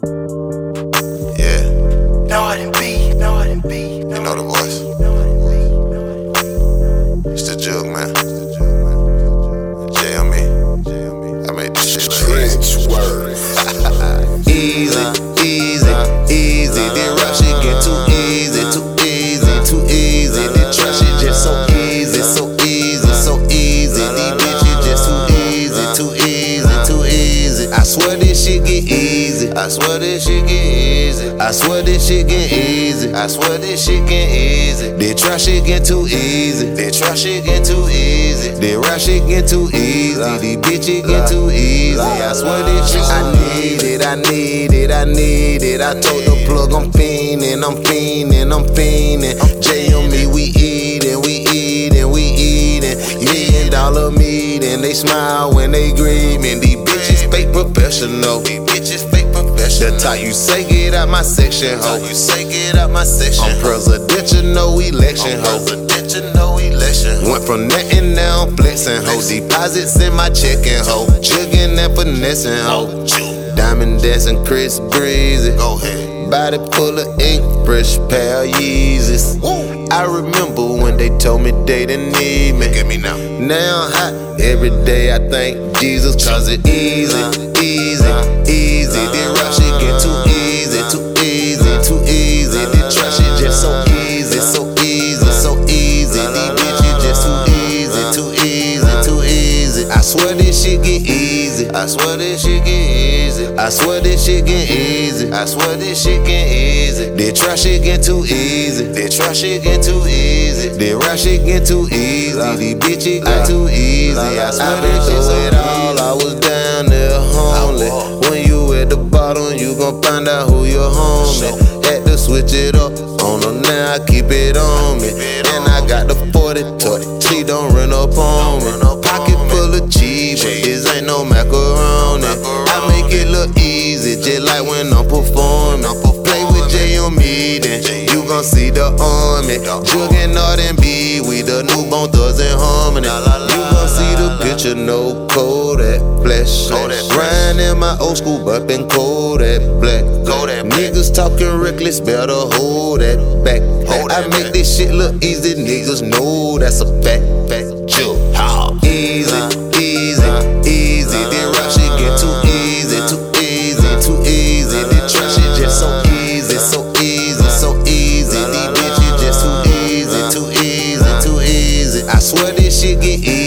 Yeah, Northern B, Northern B, you know the voice. It's the jug, man. JME. I made this shit like easy, easy, easy. Then rap shit get too easy, too easy, too easy. Then trap shit just so easy, so easy, so easy. These bitches just too easy, too easy, too easy. I swear this shit get easy. I swear this shit get easy. I swear this shit get easy. I swear this shit get easy. They try shit get too easy. They try shit get too easy. They rush shit get too easy. These bitches get too easy. I swear this shit I need it. I need it. I need it. I told the plug I'm fiending. I'm fiending. I'm fiending. J on me. We eating. We eating. We eating. Million dollar meeting. They smile when they grieving. These bitches fake professional. These bitches professional. The type you say get out my section, ho. You say get out my section. I'm presidential, no election, ho. Presidential, no election. Went from nothing now I'm flexing, ho. Deposits in my checking, ho. Jugging and finessing, ho. Diamond dancing, Chris Breezy. Go ahead. Body full of ink, fresh pair of Yeezys. I remember when they told me they didn't need me. Get me now. Now I'm hot. Every day I thank Jesus, cause it easy, easy, easy. Then rap shit get too easy, too easy, too easy. Then trap shit just so easy, so easy, so easy. These bitches just too easy, too easy, too easy. I swear this shit get easy. I swear this shit get easy. I swear this shit get easy. I swear this shit get easy. Then trap shit get too easy. Then trap shit get too easy. Then rap shit get too easy. These bitches get too easy. I swear this shit so it switch it up. On them now, I keep it on me. And I got the 40 tuck. She don't run up on me. Pocket full of cheese, this ain't no macaroni. I make it look easy, just like when I'm performing. Play with J on me, then you gon' see the army. Jugging R&B, we the new thugs in harmony. See the picture, no Kodak flash. Grind in my old school, bumpin' Kodak black. Niggas talking reckless, better hold that back. I make this shit look easy, niggas know that's a fact. fact. Chill. Easy, easy, easy. Then rap shit get too easy, too easy, too easy. Then trap shit just so easy, so easy, so easy. These bitches just too easy, too easy, too easy. I swear this shit get easy.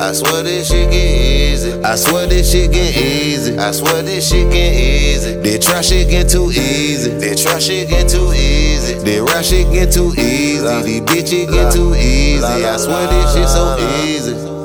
I swear this shit get easy. I swear this shit get easy. I swear this shit get easy. They try shit get too easy. They try shit get too easy. They rap shit get too easy. These bitches get too easy. I swear this shit so easy.